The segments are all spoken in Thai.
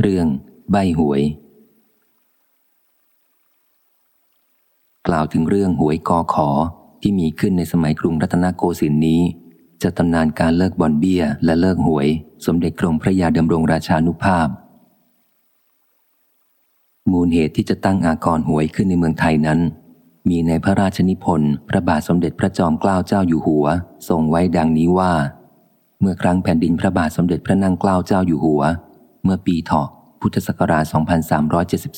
เรื่องใบหวย กล่าวถึงเรื่องหวยกอขอที่มีขึ้นในสมัยกรุงรัตนโกสินทร์นี้ จะตำนานการเลิกบอลเบี้ย และเลิกหวย สมเด็จกรมพระยาดำรงราชานุภาพ มูลเหตุที่จะตั้งอากรหวยขึ้นในเมืองไทยนั้น มีในพระราชนิพนธ์พระบาทสมเด็จพระจอมเกล้าเจ้าอยู่หัวทรงไว้ดังนี้ว่า เมื่อครั้งแผ่นดินพระบาทสมเด็จพระนั่งเกล้าเจ้าอยู่หัว เมื่อปีถอกพุทธศักราช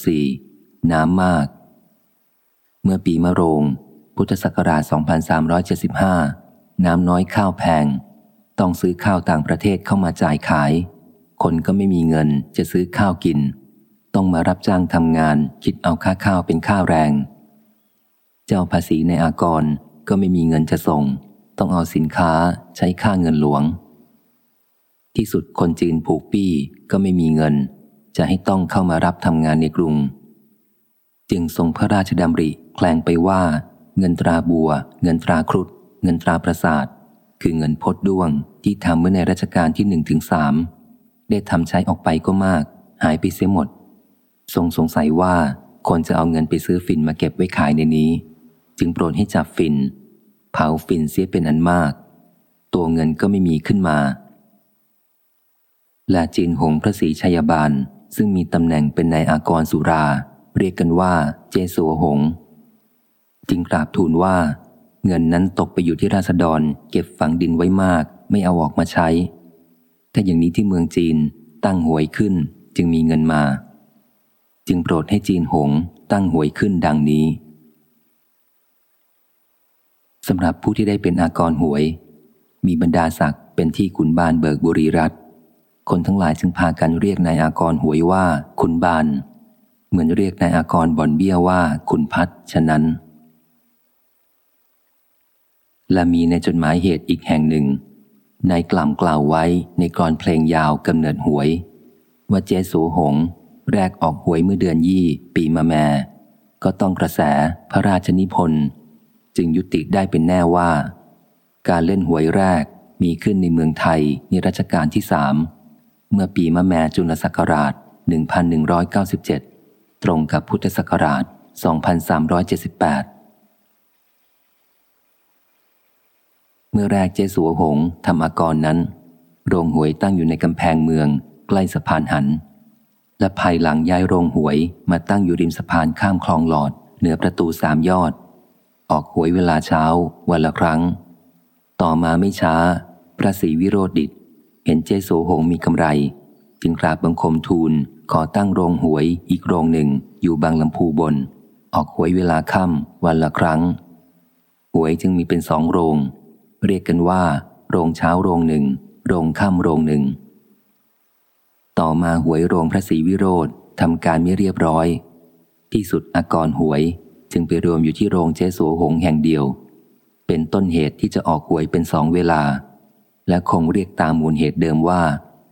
2374 น้ำมาก เมื่อปีมะโรง พุทธศักราช 2375 น้ำน้อยข้าวแพง ต้องซื้อข้าวต่างประเทศเข้ามาจ่ายขาย คนก็ไม่มีเงินจะซื้อข้าวกิน ต้องมารับจ้างทำงานคิดเอาค่าข้าวเป็นค่าแรง เจ้าภาษีในอากรก็ไม่มีเงินจะส่ง ต้องเอาสินค้าใช้ค่าเงินหลวง ที่สุดคนจีนผูกปี้ก็ไม่มีเงิน จะให้ต้องเข้ามารับทำงานในกรุง จึงทรงพระราชดำริแคลงไปว่า เงินตราบัว เงินตราครุฑเงินตราประสาท คือเงินพดด้วงที่ทำเมื่อในรัชกาลที่หนึ่งถึงสามได้ทำใช้ออกไปก็มาก หายไปเสียหมด ทรงสงสัยว่าคนจะเอาเงินไปซื้อฝิ่นมาเก็บไว้ขายในนี้ จึงโปรดให้จับฝิ่นเผาฝิ่นเสียเป็นอันมาก ตัวเงินก็ไม่มีขึ้นมา และจีนหงพระศรีชัยบาล ซึ่งมีตำแหน่งเป็นนายอากรสุรา เรียกกันว่าเจสัวหง จึงกราบทูลว่า เงินนั้นตกไปอยู่ที่ราษฎร เก็บฝังดินไว้มาก ไม่เอาออกมาใช้ ถ้าอย่างนี้ที่เมืองจีนตั้งหวยขึ้นจึงมีเงินมา จึงโปรดให้จีนหงตั้งหวยขึ้นดังนี้สำหรับผู้ที่ได้เป็นอากรหวย มีบรรดาศักดิ์เป็นที่ขุนบานเบิกบุรีรัต คนทั้งหลายจึงพากันเรียกนายอากรหวยว่า คุณบาน เหมือนเรียกนายอากรบ่อนเบี้ยว่า คุณพัดฉะนั้น และมีในจดหมายเหตุอีกแห่งหนึ่งนายกล่ำกล่าวไว้ในกรอนเพลงยาวกำเนิดหวย ว่าเจสูหง แรกออกหวยเมื่อเดือนยี่ปีมะแม่ ก็ต้องกระแสพระราชนิพนธ์จึงยุติได้เป็นแน่ว่า การเล่นหวยแรกมีขึ้นในเมืองไทยในรัชกาลที่สาม เมื่อปีมะแมจุลศักราช 1197 ตรงกับพุทธศักราช 2378 เมื่อแรกเจสัวหงทำอากรนั้น โรงหวยตั้งอยู่ในกำแพงเมืองใกล้สะพานหัน และภายหลังย้ายโรงหวยมาตั้งอยู่ริมสะพานข้ามคลองหลอด เหนือประตูสามยอด ออกหวยเวลาเช้าวันละครั้ง ต่อมาไม่ช้า พระศรีวิโรดิต เห็นเจโสหงมีกำไร จึงกราบบังคมทูล ขอตั้งโรงหวยอีกโรงหนึ่งอยู่บางลำพูบน ออกหวยเวลาค่ำวันละครั้ง หวยจึงมีเป็นสองโรง เรียกกันว่า โรงเช้าโรงหนึ่ง โรงค่ำโรงหนึ่ง ต่อมาหวยโรงพระศรีวิโรธทำการไม่เรียบร้อย ที่สุดอากรหวยจึงไปรวมอยู่ที่โรงเจโสหงแห่งเดียว เป็นต้นเหตุที่จะออกหวยเป็นสองเวลา และคงเรียกตามมูลเหตุเดิมว่า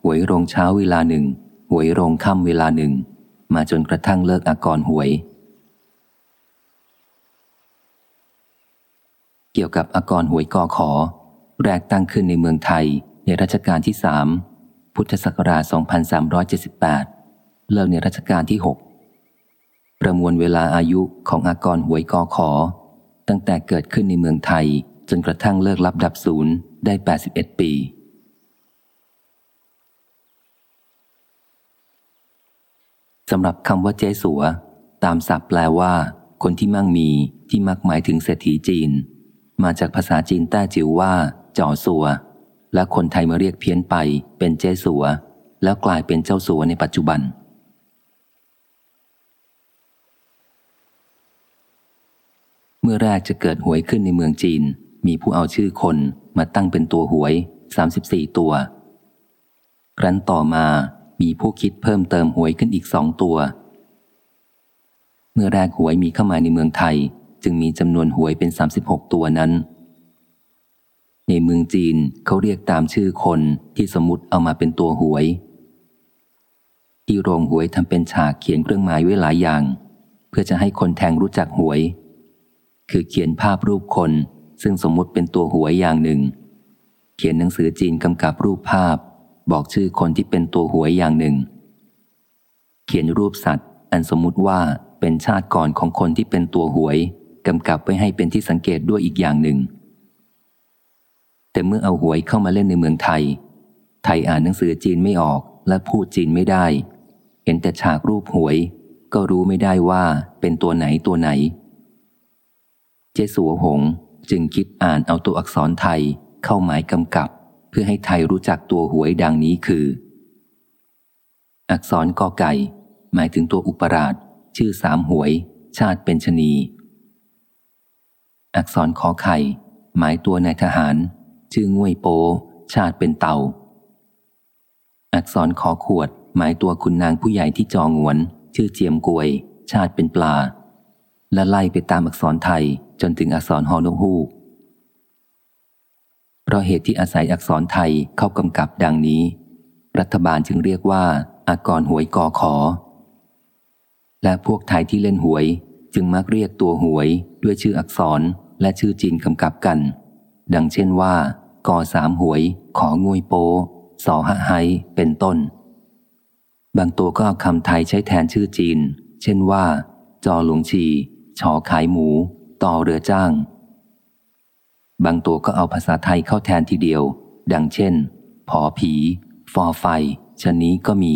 หวยโรงเช้าเวลาหนึ่งหวยโรงค่ำเวลาหนึ่ง มาจนกระทั่งเลิกอากรหวย เกี่ยวกับอากรหวยกอขอ แรกตั้งขึ้นในเมืองไทยในรัชกาลที่สามพุทธศักราช 2378 เลิกในรัชกาลที่ 6 ประมวลเวลาอายุของอากรหวยกอขอ ตั้งแต่เกิดขึ้นในเมืองไทยจนกระทั่งเลิกรับดับศูนย์ ได้ 81 ปี สำหรับคำว่าเจสัว ตามศัพท์แปลว่า คนที่มั่งมีที่มักหมายถึงเศรษฐีจีน มาจากภาษาจีนแต้จิ๋วว่าจ่อสัว และคนไทยมาเรียกเพี้ยนไปเป็นเจสัว แล้วกลายเป็นเจ้าสัวในปัจจุบันเมื่อแรกจะเกิดหวยขึ้นในเมืองจีน มีผู้เอาชื่อคนมาตั้งเป็นตัวหวย 34 ตัว ครั้นต่อมามีผู้คิดเพิ่มเติมหวยขึ้นอีกสองตัว เมื่อแรกหวยมีเข้ามาในเมืองไทย จึงมีจำนวนหวยเป็น 36 ตัวนั้น ในเมืองจีนเขาเรียกตามชื่อคนที่สมมติเอามาเป็นตัวหวย ที่โรงหวยทำเป็นฉากเขียนเครื่องหมายไว้หลายอย่าง เพื่อจะให้คนแทงรู้จักหวย คือเขียนภาพรูปคน ซึ่งสมมุติเป็นตัวหวยอย่างหนึ่ง เขียนหนังสือจีนกำกับรูปภาพ บอกชื่อคนที่เป็นตัวหวยอย่างหนึ่ง เขียนรูปสัตว์ อันสมมุติว่าเป็นชาติก่อนของคนที่เป็นตัวหวยกำกับไว้ให้เป็นที่สังเกตด้วยอีกอย่างหนึ่ง แต่เมื่อเอาหวยเข้ามาเล่นในเมืองไทย ไทยอ่านหนังสือจีนไม่ออกและพูดจีนไม่ได้ เห็นแต่ฉากรูปหวย ก็รู้ไม่ได้ว่าเป็นตัวไหนตัวไหน เจสัวหง จึงคิดอ่านเอาตัวอักษรไทยเข้าหมายกำกับ เพื่อให้ไทยรู้จักตัวหวยดังนี้คือ อักษรกอไก่ หมายถึงตัวอุปราช ชื่อสามหวย ชาติเป็นชนี อักษรขอไข่ หมายตัวนายทหาร ชื่องวยโป ชาติเป็นเต่าอักษรขอขวด หมายตัวคุณนางผู้ใหญ่ที่จองหวน ชื่อเจียมกวย ชาติเป็นปลา และไล่ไปตามอักษรไทย จนถึงอักษรฮอนกฮูกเพราะเหตุที่อาศัยอักษรไทยเข้ากำกับดังนี้ รัฐบาลจึงเรียกว่า อากรหวยกอขอ และพวกไทยที่เล่นหวย จึงมักเรียกตัวหวยด้วยชื่ออักษรและชื่อจีนกำกับกัน ดังเช่นว่ากอสามหวย ของวยโปสอหะไฮเป็นต้น บางตัวก็เอาคำไทยใช้แทนชื่อจีน เช่นว่า จอหลวงชีชอขายหมู ต่อเรือจ้าง บางตัวก็เอาภาษาไทยเข้าแทนทีเดียว ดังเช่น ผอผี ฟอไฟชนนี้ก็มี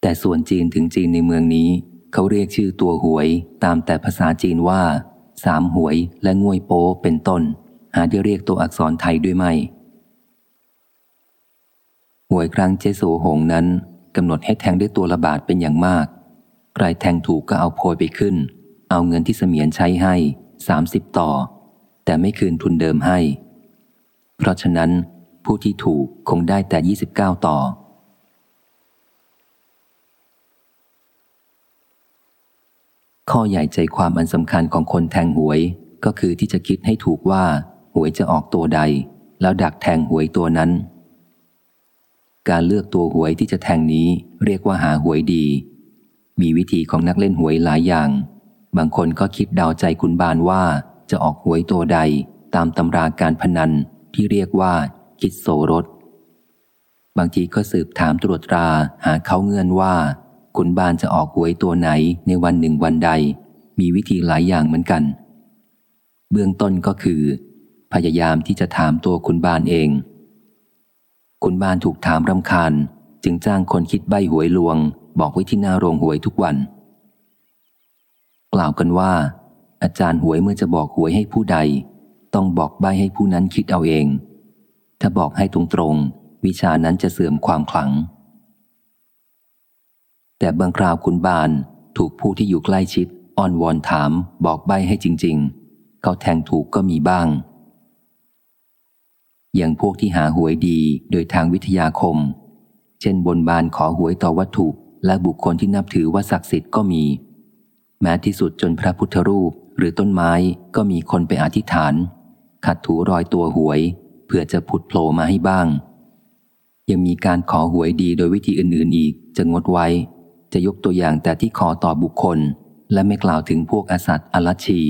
แต่ส่วนจีนถึงจีนในเมืองนี้ เขาเรียกชื่อตัวหวยตามแต่ภาษาจีนว่า สามหวยและงวยโป้เป็นต้น หาได้เรียกตัวอักษรไทยด้วยไหมหวยครั้งเจสูหงนั้นกำหนดให้แทงด้วยตัวละบาทเป็นอย่างมาก ใครแทงถูกก็เอาโพยไปขึ้น เอาเงินที่เสมียนใช้ให้สามสิบต่อ แต่ไม่คืนทุนเดิมให้ เพราะฉะนั้นผู้ที่ถูกคงได้แต่ 29 ต่อ ข้อใหญ่ใจความอันสำคัญของคนแทงหวย ก็คือที่จะคิดให้ถูกว่า หวยจะออกตัวใด แล้วดักแทงหวยตัวนั้น การเลือกตัวหวยที่จะแทงนี้เรียกว่าหาหวยดี มีวิธีของนักเล่นหวยหลายอย่าง บางคนก็คิดเดาใจคุณบานว่าจะออกหวยตัวใดตามตำราการพนันที่เรียกว่าคิดโสรส บางทีก็สืบถามตรวจตราหาเขาเงื่อนว่าขุนบานจะออกหวยตัวไหนในวันหนึ่งวันใด มีวิธีหลายอย่างเหมือนกัน เบื้องต้นก็คือ พยายามที่จะถามตัวขุนบานเองขุนบานถูกถามรำคาญ จึงจ้างคนคิดใบหวยลวง บอกไว้ที่หน้าโรงหวยทุกวัน กล่าวกันว่า อาจารย์หวยเมื่อจะบอกหวยให้ผู้ใด ต้องบอกใบให้ผู้นั้นคิดเอาเอง ถ้าบอกให้ตรงๆ วิชานั้นจะเสื่อมความขลัง แต่บางคราวคุณบานถูกผู้ที่อยู่ใกล้ชิดอ้อนวอนถามบอกใบให้จริง ๆ เขาแทงถูกก็มีบ้าง อย่างพวกที่หาหวยดีโดยทางวิทยาคม เช่นบนบานขอหวยต่อวัตถุและบุคคลที่นับถือว่าศักดิ์สิทธิ์ก็มี แม้ที่สุดจนพระพุทธรูปหรือต้นไม้ก็มีคนไปอธิษฐาน ขัดถูรอยตัวหวย เพื่อจะผุดโผล่มาให้บ้าง ยังมีการขอหวยดีโดยวิธีอื่นๆอีกจะงดไว้ จะยกตัวอย่างแต่ที่ขอต่อบุคคล และไม่กล่าวถึงพวกอสัตว์อลัชี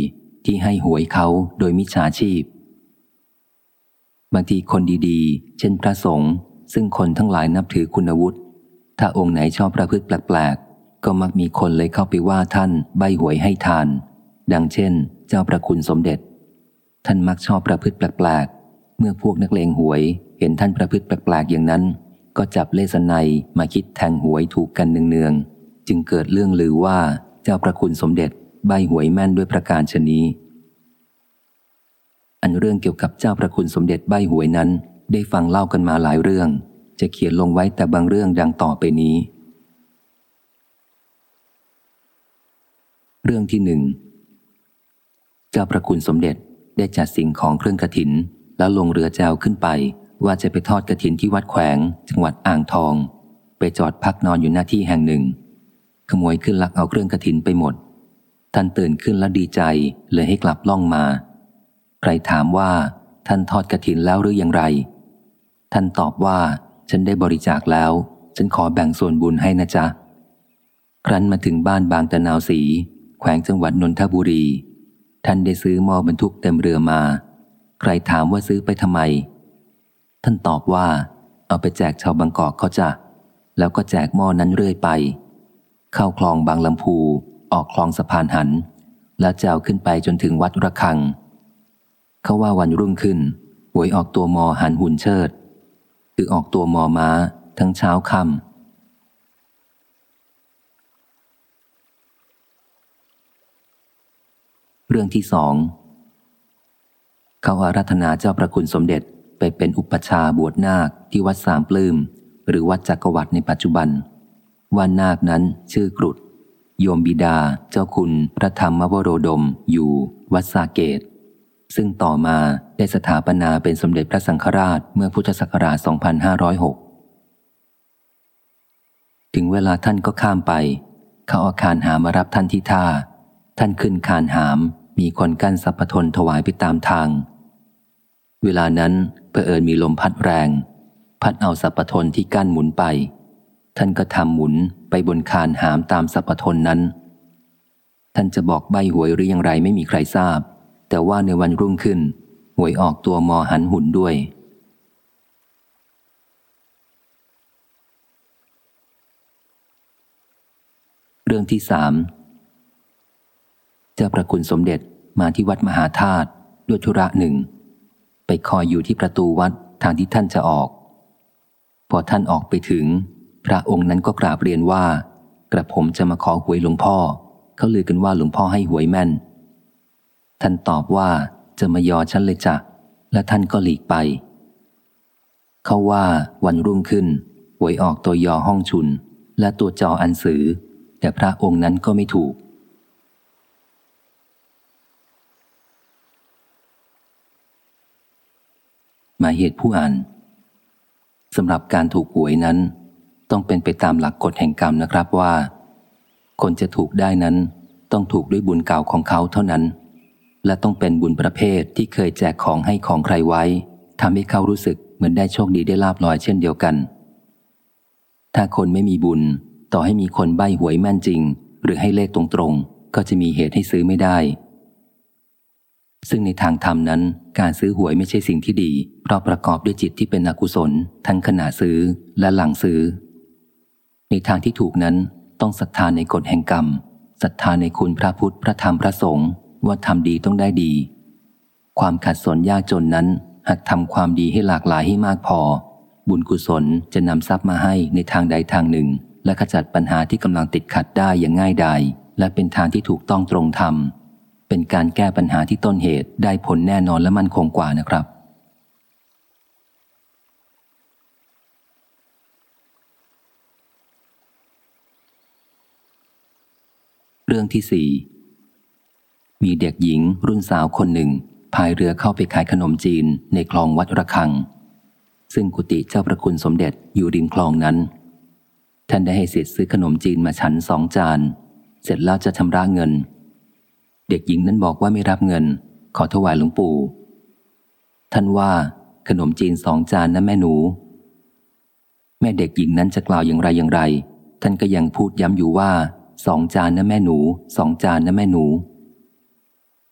ที่ให้หวยเขาโดยมิจฉาชีพ บางทีคนดีๆ เช่นพระสงฆ์ซึ่งคนทั้งหลายนับถือคุณวุฒิถ้าองค์ไหนชอบประพฤติแปลก ก็มักมีคนเลยเข้าไปว่าท่านใบหวยให้ทาน ดังเช่น เจ้าประคุณสมเด็จ ท่านมักชอบประพฤติแปลกเมื่อพวกนักเลงหวย เห็นท่านประพฤติแปลกๆอย่างนั้น ก็จับเลสไนมาคิดแทงหวยถูกกันเนืองๆจึงเกิดเรื่องลือว่าเจ้าประคุณสมเด็จใบหวยแม่นด้วยประการชนี้ อันเรื่องเกี่ยวกับเจ้าประคุณสมเด็จใบหวยนั้น ได้ฟังเล่ากันมาหลายเรื่อง จะเขียนลงไว้แต่บางเรื่องดังต่อไปนี้ เรื่องที่หนึ่งเจ้าประคุณสมเด็จได้จัดสิ่งของเครื่องกระถิน แล้วลงเรือแจวขึ้นไป ว่าจะไปทอดกระถินที่วัดแขวง จังหวัดอ่างทอง ไปจอดพักนอนอยู่หน้าที่แห่งหนึ่ง ขโมยขึ้นลักเอาเครื่องกระถินไปหมด ท่านตื่นขึ้นแล้วดีใจเลยให้กลับล่องมา ใครถามว่าท่านทอดกระถินแล้วหรืออย่างไร ท่านตอบว่าฉันได้บริจาคแล้ว ฉันขอแบ่งส่วนบุญให้นะจ๊ะ ครั้นมาถึงบ้านบางตะนาวสี วงจังหวัดนนทบุรี ท่านได้ซื้อหม้อบรรทุกเต็มเรือมา ใครถามว่าซื้อไปทำไม ท่านตอบว่า เอาไปแจกชาวบางกอกเขาจะแล้วก็แจกหม้อนั้นเรื่อยไป เข้าคลองบางลำพูออกคลองสะพานหัน แล้วเจ้าขึ้นไปจนถึงวัดระฆัง เขาว่าวันรุ่งขึ้นหวยออกตัวมอหันหุ่นเชิด คือออกตัวมอม้า ทั้งเช้าค่ำ เรื่องที่สอง เขาอารัธนาเจ้าประคุณสมเด็จไปเป็นอุปชาบวชนาคที่วัดสามปลื้มหรือวัดจักรวรรดิในปัจจุบัน ว่านาคนั้นชื่อกรุดโยมบิดาเจ้าคุณพระธรรมวโรดมอยู่วัดสาเกต ซึ่งต่อมาได้สถาปนาเป็นสมเด็จพระสังฆราชเมื่อพุทธศักราช 2506 ถึงเวลาท่านก็ข้ามไป เขาอาคารหามารับท่านที่ท่า ท่านขึ้นคานหาม มีคนกั้นสัพพทนถวายไปตามทาง เวลานั้นเผอิญมีลมพัดแรง พัดเอาสัพพทนที่กั้นหมุนไป ท่านก็ทำหมุนไปบนคานหามตามสัพพทนนั้น ท่านจะบอกใบหวยหรืออย่างไรไม่มีใครทราบ แต่ว่าในวันรุ่งขึ้น หวยออกตัวมอหันหุ่นด้วยเรื่องที่สาม เจ้าประคุณสมเด็จมาที่วัดมหาธาตุด้วยธุระหนึ่ง ไปคอยอยู่ที่ประตูวัดทางที่ท่านจะออก พอท่านออกไปถึง พระองค์นั้นก็กราบเรียนว่า กระผมจะมาขอหวยหลวงพ่อ เขาลือกันว่าหลวงพ่อให้หวยแม่น ท่านตอบว่าจะมายอฉันเลยจ้ะและท่านก็หลีกไป เขาว่าวันรุ่งขึ้นหวยออกตัวยอห้องชุน และตัวจออันสือ แต่พระองค์นั้นก็ไม่ถูก มายเหตุผู้อ่านสำหรับการถูกหวยนั้น ต้องเป็นไปตามหลักกฎแห่งกรรมนะครับว่า คนจะถูกได้นั้นต้องถูกด้วยบุญเก่าของเขาเท่านั้น และต้องเป็นบุญประเภทที่เคยแจกของให้ของใครไว้ทำให้เขารู้สึกเหมือนได้โชคดีได้ลาบลอยเช่นเดียวกัน ถ้าคนไม่มีบุญต่อให้มีคนใบ้หวยแม่นจริง หรือให้เลขตรงๆ ก็จะมีเหตุให้ซื้อไม่ได้ ซึ่งในทางธรรมนั้น การซื้อหวยไม่ใช่สิ่งที่ดี เพราะประกอบด้วยจิตที่เป็นอกุศล ทั้งขณะซื้อและหลังซื้อ ในทางที่ถูกนั้นต้องศรัทธาในกฎแห่งกรรมศรัทธาในคุณพระพุทธพระธรรมพระสงฆ์ว่าทำดีต้องได้ดี ความขัดสนยากจนนั้นหัดทำความดีให้หลากหลายให้มากพอ บุญกุศลจะนำทรัพย์มาให้ในทางใดทางหนึ่ง และขจัดปัญหาที่กำลังติดขัดได้อย่างง่ายดายและเป็นทางที่ถูกต้องตรงธรรม เป็นการแก้ปัญหาที่ต้นเหตุได้ผลแน่นอนและมั่นคงกว่านะครับ เรื่องที่สี่มีเด็กหญิงรุ่นสาวคนหนึ่งพายเรือเข้าไปขายขนมจีนในคลองวัดระฆัง ซึ่งกุฏิเจ้าประคุณสมเด็จอยู่ริมคลองนั้น ท่านได้ให้เศษซื้อขนมจีนมาฉันสองจาน เสร็จแล้วจะชำระเงิน เด็กหญิงนั้นบอกว่าไม่รับเงิน ขอถวายหลวงปู่ ท่านว่าขนมจีนสองจานนะแม่หนู แม่เด็กหญิงนั้นจะกล่าวอย่างไรอย่างไร ท่านก็ยังพูดย้ำอยู่ว่าสองจานนะแม่หนูสองจานนะแม่หนู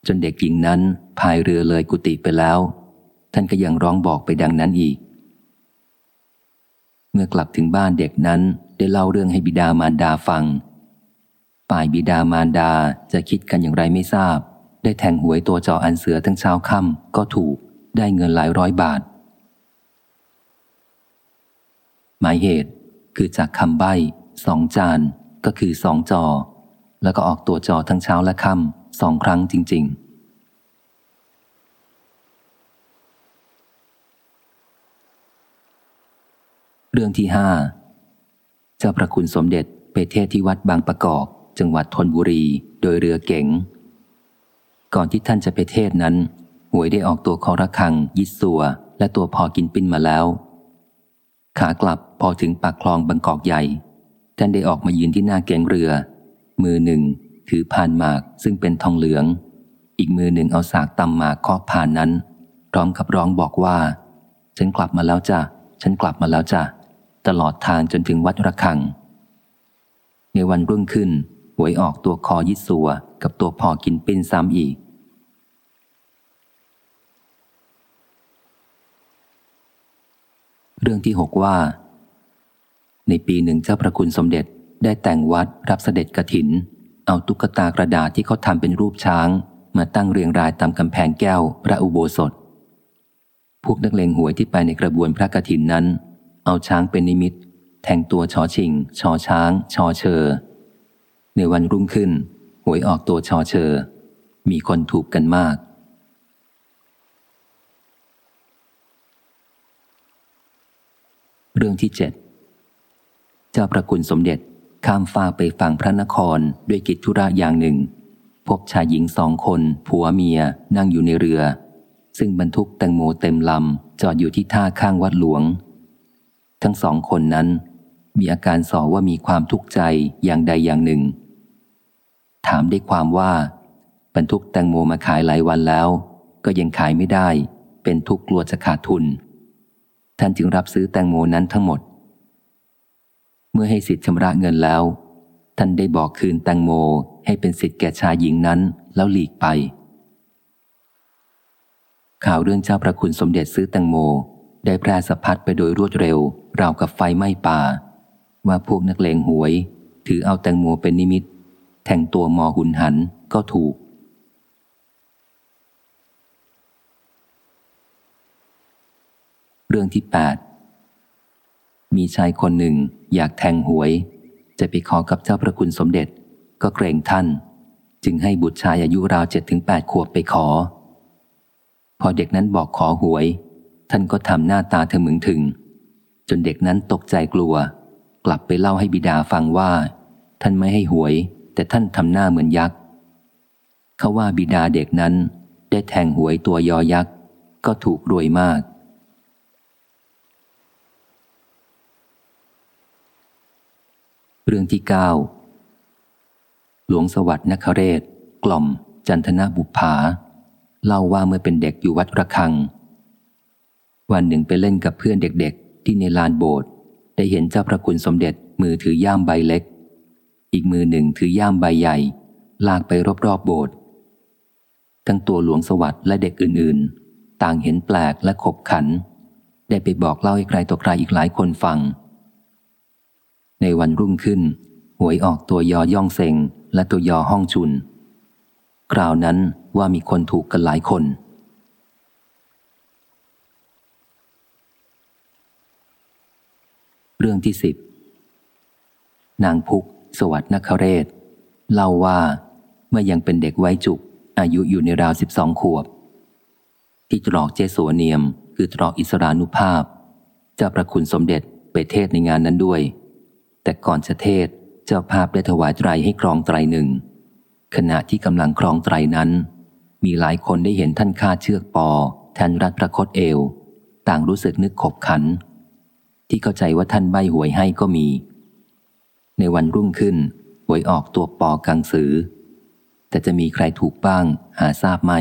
จนเด็กหญิงนั้นพายเรือเลยกุฏิไปแล้ว ท่านก็ยังร้องบอกไปดังนั้นอีก เมื่อกลับถึงบ้านเด็กนั้นได้เล่าเรื่องให้บิดามารดาฟัง ฝ่ายบิดามารดาจะคิดกันอย่างไรไม่ทราบ ได้แทงหวยตัวจออันเสือทั้งเช้าค่ำก็ถูกได้เงินหลายร้อยบาท หมายเหตุคือจากคำใบ้สองจานก็คือสองจอ แล้วก็ออกตัวจอทั้งเช้าและค่ำสองครั้งจริง ๆเรื่องที่ห้าเจ้าพระคุณสมเด็จไปเทศที่วัดบางประกอบ จังหวัดธนบุรีโดยเรือเก๋ง ก่อนที่ท่านจะไปเทศนั้น หวยได้ออกตัวคอระคัง ยิสัว และตัวพอกินปิ้นมาแล้ว ขากลับพอถึงปากคลองบางกอกใหญ่ ท่านได้ออกมายืนที่หน้าเก๋งเรือ มือหนึ่ง ถือพานหมากซึ่งเป็นทองเหลือง อีกมือหนึ่งเอาสากตำหมากครอบพานนั้น พร้อมกับร้องบอกว่า ฉันกลับมาแล้วจ้ะฉันกลับมาแล้วจ้ะตลอดทางจนถึงวัดระฆัง ในวันรุ่งขึ้น หวยออกตัวคอยิสัวกับตัวพอกินปิ้นซ้ำอีก เรื่องที่หกว่า ในปีหนึ่งเจ้าพระคุณสมเด็จได้แต่งวัดรับเสด็จกระถิน เอาตุ๊กตากระดาษที่เขาทำเป็นรูปช้าง มาตั้งเรียงรายตามกำแพงแก้วพระอุโบสถ พวกนักเลงหวยที่ไปในกระบวนพระกฐินนั้น เอาช้างเป็นนิมิต แทงตัวชอชิงชอช้าง ชอเชอ ในวันรุ่งขึ้น หวยออกตัวชอเชอ มีคนถูกกันมาก เรื่องที่เจ็ดเจ้าประคุณสมเด็จข้ามฟ้าไปฝั่งพระนครด้วยกิจธุระอย่างหนึ่ง พบชายหญิงสองคนผัวเมียนั่งอยู่ในเรือ ซึ่งบรรทุกแตงโมเต็มลำจอดอยู่ที่ท่าข้างวัดหลวง ทั้งสองคนนั้นมีอาการสอว่ามีความทุกข์ใจอย่างใดอย่างหนึ่ง ถามได้ความว่า บรรทุกแตงโมมาขายหลายวันแล้ว ก็ยังขายไม่ได้ เป็นทุกข์กลัวจะขาดทุน ท่านจึงรับซื้อแตงโมนั้นทั้งหมด เมื่อให้สิทธิ์ชำระเงินแล้ว ท่านได้บอกคืนแตงโมให้เป็นสิทธิ์แก่ชายหญิงนั้นแล้วหลีกไป ข่าวเรื่องเจ้าประคุณสมเด็จซื้อแตงโมได้แพร่สะพัดไปโดยรวดเร็ว ราวกับไฟไหม้ป่า ว่าพวกนักเลงหวย ถือเอาแตงโมเป็นนิมิต แทงตัวมอหุนหันก็ถูก เรื่องที่แปดมีชายคนหนึ่งอยากแทงหวย จะไปขอกับเจ้าพระคุณสมเด็จ ก็เกรงท่าน จึงให้บุตรชายอายุราวเจ็ดถึงแปดขวบไปขอ พอเด็กนั้นบอกขอหวย ท่านก็ทำหน้าตาเธอมึงถึง จนเด็กนั้นตกใจกลัว กลับไปเล่าให้บิดาฟังว่า ท่านไม่ให้หวย แต่ท่านทำหน้าเหมือนยักษ์เขาว่าบิดาเด็กนั้น ได้แทงหวยตัวยอยักษ์ ก็ถูกรวยมาก เรื่องที่เก้าหลวงสวัสดิ์นคเรศ กล่อม จันทนาบุภา เล่าว่าเมื่อเป็นเด็กอยู่วัดระฆัง วันหนึ่งไปเล่นกับเพื่อนเด็กๆ ที่ในลานโบสถ์ได้เห็นเจ้าพระคุณสมเด็จมือถือย่ามใบเล็ก อีกมือหนึ่งถือย่ามใบใหญ่ ลากไปรอบๆโบสถ์ทั้งตัวหลวงสวัสด์และเด็กอื่นๆ ต่างเห็นแปลกและขบขัน ได้ไปบอกเล่าให้ใครต่อใครอีกหลายคนฟัง ในวันรุ่งขึ้น หวยออกตัวยอย่องเซงและตัวยอห้องชุนกล่าวนั้นว่ามีคนถูกกันหลายคนเรื่องที่สิบนางพุก สวัสดนคเรศ เล่าว่า เมื่อยังเป็นเด็กไว้จุก อายุอยู่ในราวสิบสองขวบ ที่ตรอกเจสวเนียม คือตรอกอิสรานุภาพเจะประคุณสมเด็จไปเทศในงานนั้นด้วย แต่ก่อนจะเทศเจ้าภาพได้ถวายไตรให้ครองไตรหนึ่ง ขณะที่กำลังครองไตรนั้น มีหลายคนได้เห็นท่านคาเชือกปอแทนรัดประคตเอว ต่างรู้สึกนึกขบขัน ที่เข้าใจว่าท่านใบหวยให้ก็มี ในวันรุ่งขึ้นหวยออกตัวปอกังสือ แต่จะมีใครถูกบ้างหาทราบไม่